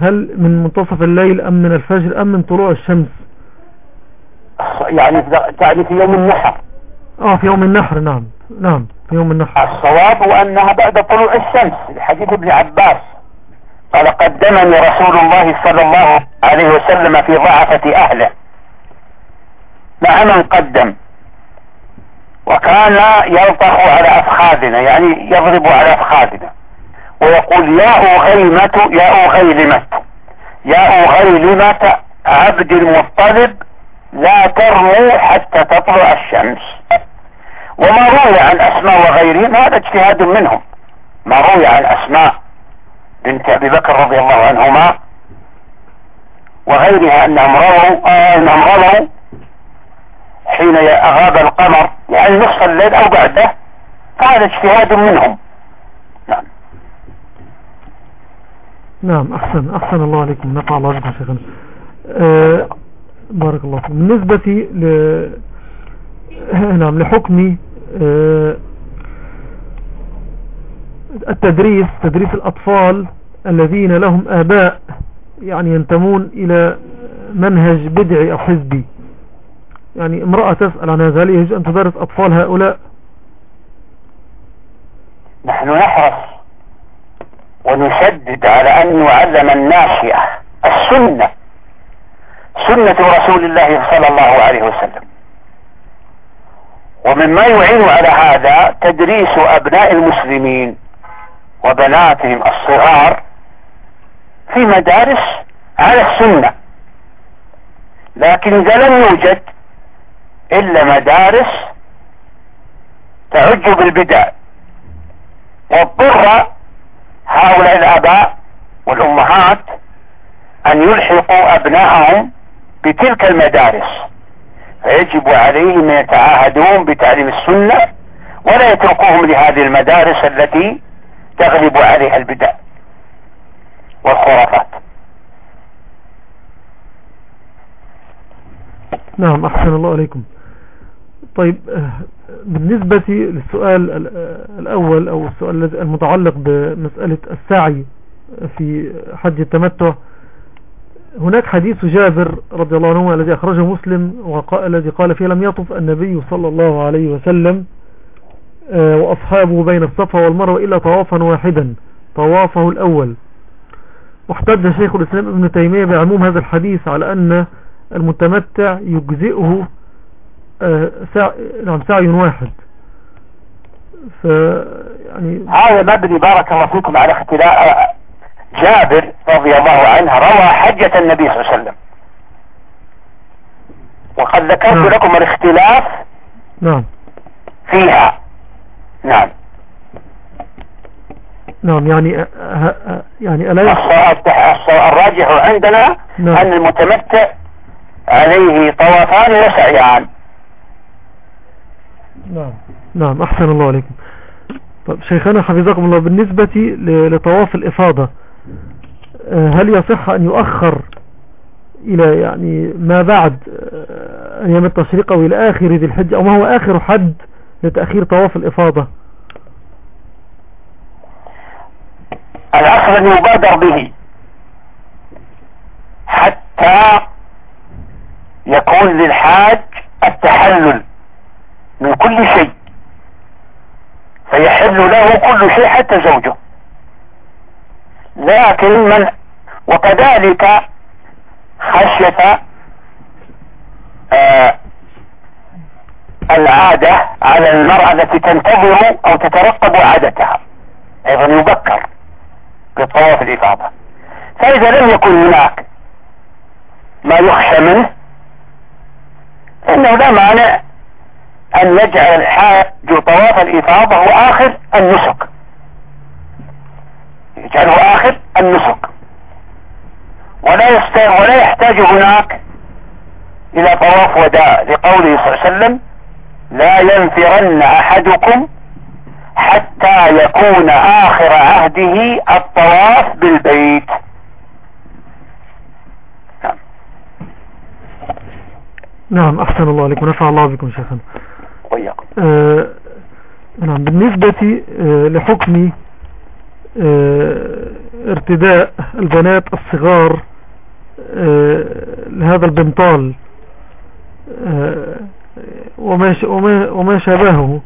هل من منتصف الليل أم من الفجر أم من طلوع الشمس؟ يعني في يوم النحر. آه في يوم النحر نعم نعم. يوم النحر. الصواب أنها بعد طلوع الشمس لحديث ابن عباس. قال قدمني رسول الله صلى الله عليه وسلم في ضعفة أهله. مع من قدم؟ وكان يلطخ على أفخاذنا يعني يضرب على أفخاذنا. ويقول يا أغيمة يا أغيلمة. يا أغيلمة عبد المطلب لا ترموا حتى تطلع الشمس. وما روي عن أسماء وغيرهم هذا اجتهاد منهم. ما روي عن أسماء بنت أبي بكر رضي الله عنهما وغيرها أنهم رووا آه أنهم رووا حين أغاب القمر يعني نصف الليل أو بعده. فهذا اجتهاد منهم. نعم. نعم أحسن أحسن الله عليكم. نفع الله بكم شيخنا. أه بارك الله فيكم. بالنسبة ل نعم لحكم أه التدريس تدريس الأطفال الذين لهم آباء يعني ينتمون إلى منهج بدعي أو حزبي. يعني امرأة تسأل عن هذا هل يجب أن تدرس أطفال هؤلاء؟ نحن نحرص ونشدد على أن نعلم الناشئة السنة سنة رسول الله صلى الله عليه وسلم. ومما يعين على هذا تدريس أبناء المسلمين وبناتهم الصغار في مدارس على السنة. لكن إذا لم يوجد إلا مدارس تعج بالبدع واضطر هؤلاء الآباء والأمهات أن يلحقوا أبنائهم بتلك المدارس. فيجب عليهم أن يتعاهدون بتعليم السنة ولا يتركوهم لهذه المدارس التي تغلب عليها البدع والخرافات. نعم أحسن الله عليكم. طيب بالنسبة للسؤال الأول أو السؤال المتعلق بمسألة السعي في حج التمتع هناك حديث جابر رضي الله عنه الذي أخرجه مسلم الذي قال فيه لم يطف النبي صلى الله عليه وسلم آه، وأصحابه بين الصفا والمروة إلا طوافا واحدا طوافه الأول واحتج شيخ الإسلام ابن تيمية بعموم هذا الحديث على أن المتمتع يجزئه آه،. نعم سعي واحد ف يعني هذا مبني بارك الله فيكم على اختلاف جابر رضي الله عنه روى حجة النبي صلى الله عليه وسلم. وقد ذكرت نعم. لكم الاختلاف نعم. فيها. نعم. نعم يعني يعني ألا الراجح عندنا نعم. أن المتمتع عليه طوافان وسعيان. نعم. نعم أحسن الله عليكم. طيب شيخنا حفظكم الله بالنسبة لطواف الإفاضة هل يصح أن يؤخر إلى يعني ما بعد أيام التشريق أو إلى آخر ذي الحج أو ما هو آخر حد لتأخير طواف الإفاضة؟ الأصل أن يبادر به حتى يكون للحاج التحلل من كل شيء فيحل له كل شيء حتى زوجه. لكن من وكذلك خشية آه العادة على المرأة التي تنتظر أو تترقب عادتها أيضا يبكر بالطواف الإفاضة. فإذا لم يكن هناك ما يخشى منه انه لا مانع أن يجعل الحاج طواف الإفاضة هو اخر النسك. يجعله اخر النسك. ولا ولا يحتاج هناك إلى طواف وداع لقوله صلى الله عليه وسلم لا ينفرن أحدكم حتى يكون آخر عهده الطواف بالبيت. نعم, نعم، أحسن الله عليكم. نفع الله بكم شيخنا. وياكم آه نعم بالنسبة آه لحكم ارتداء البنات الصغار آه لهذا البنطال آه وما وما شابهه.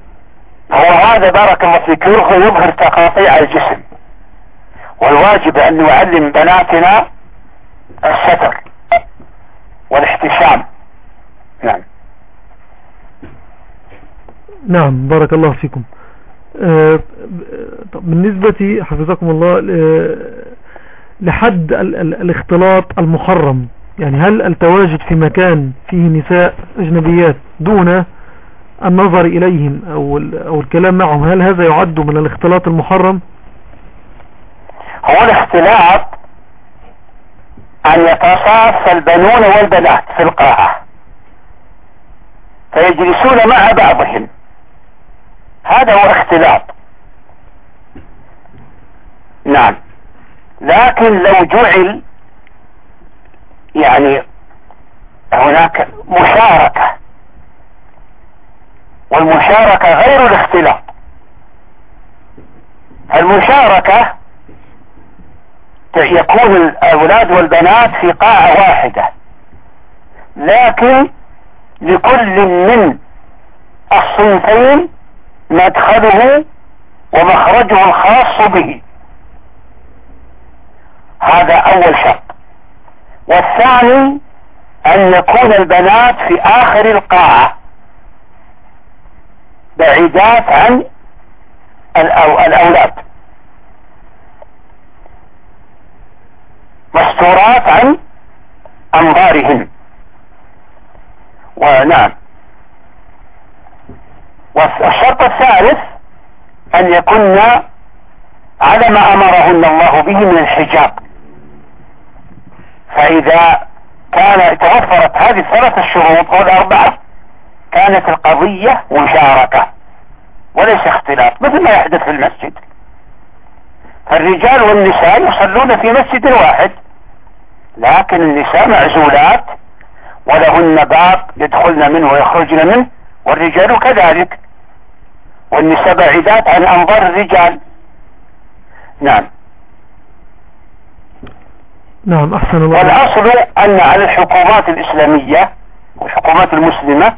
هو هذا بارك الله فيك يظهر تقاطيع الجسم. والواجب أن نعلم بناتنا الستر والاحتشام. نعم. نعم بارك الله فيكم. آه بالنسبة حفظكم الله لحد الاختلاط المحرم يعني هل التواجد في مكان فيه نساء أجنبيات دون النظر إليهم أو الكلام معهم هل هذا يعد من الاختلاط المحرم؟ هو الاختلاط أن يتصاف البنون والبنات في القاعة فيجلسون مع بعضهم. هذا هو اختلاط. نعم. لكن لو جعل يعني هناك مشاركة. والمشاركة غير الاختلاط. المشاركة يكون الأولاد والبنات في قاعة واحدة. لكن لكل من الصنفين مدخله ومخرجه الخاص به. هذا أول شرط. والثاني أن يكون البنات في آخر القاعة بعيدات عن الأولاد. مستورات عن أنظارهم ونعم. والشرط الثالث أن يكن على ما أمرهن الله به من الحجاب. فإذا كان توفرت هذه الثلاث الشروط أو الأربعة كانت القضية مشاركة وليس اختلاط مثل ما يحدث في المسجد. الرجال والنساء يصلون في مسجد واحد لكن النساء معزولات ولهن باب يدخلن منه ويخرجن منه والرجال كذلك. والنساء بعيدات عن أنظار الرجال. نعم. نعم أحسن الله. والأصل أن على الحكومات الإسلامية والحكومات المسلمة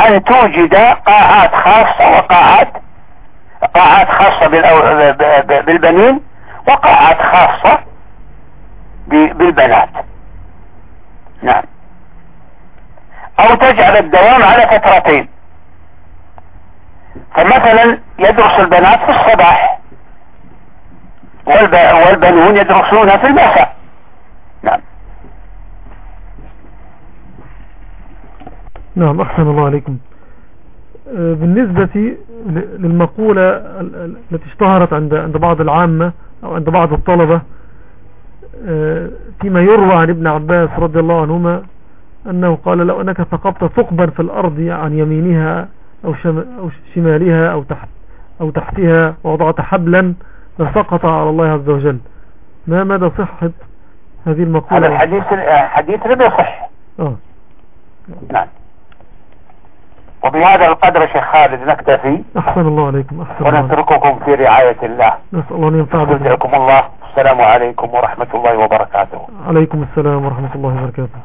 أن توجد قاعات خاصة وقاعات قاعات خاصة بالبنين وقاعات خاصة بالبنات. نعم. أو تجعل الدوام على فترتين. فمثلا يدرس البنات في الصباح. والبنون يدرسون في المساء. نعم. نعم احسن الله عليكم. آه، بالنسبة للمقولة التي اشتهرت عند عند بعض العامة أو عند بعض الطلبة آه، فيما يروى عن ابن عباس رضي الله عنهما أنه قال لو أنك ثقبت ثقبا في الأرض عن يمينها أو, أو شمالها أو, تحت أو تحتها ووضعت حبلا لسقط على الله عز وجل. ما مدى صحة هذه المقولة؟ هذا الحديث حديث لم يصح. آه. نعم. وبهذا القدر شيخ خالد نكتفي. أحسن الله عليكم أحسن ونترككم في رعاية الله. نسأل الله أن ينفع بكم الله. السلام عليكم ورحمة الله وبركاته. عليكم السلام ورحمة الله وبركاته.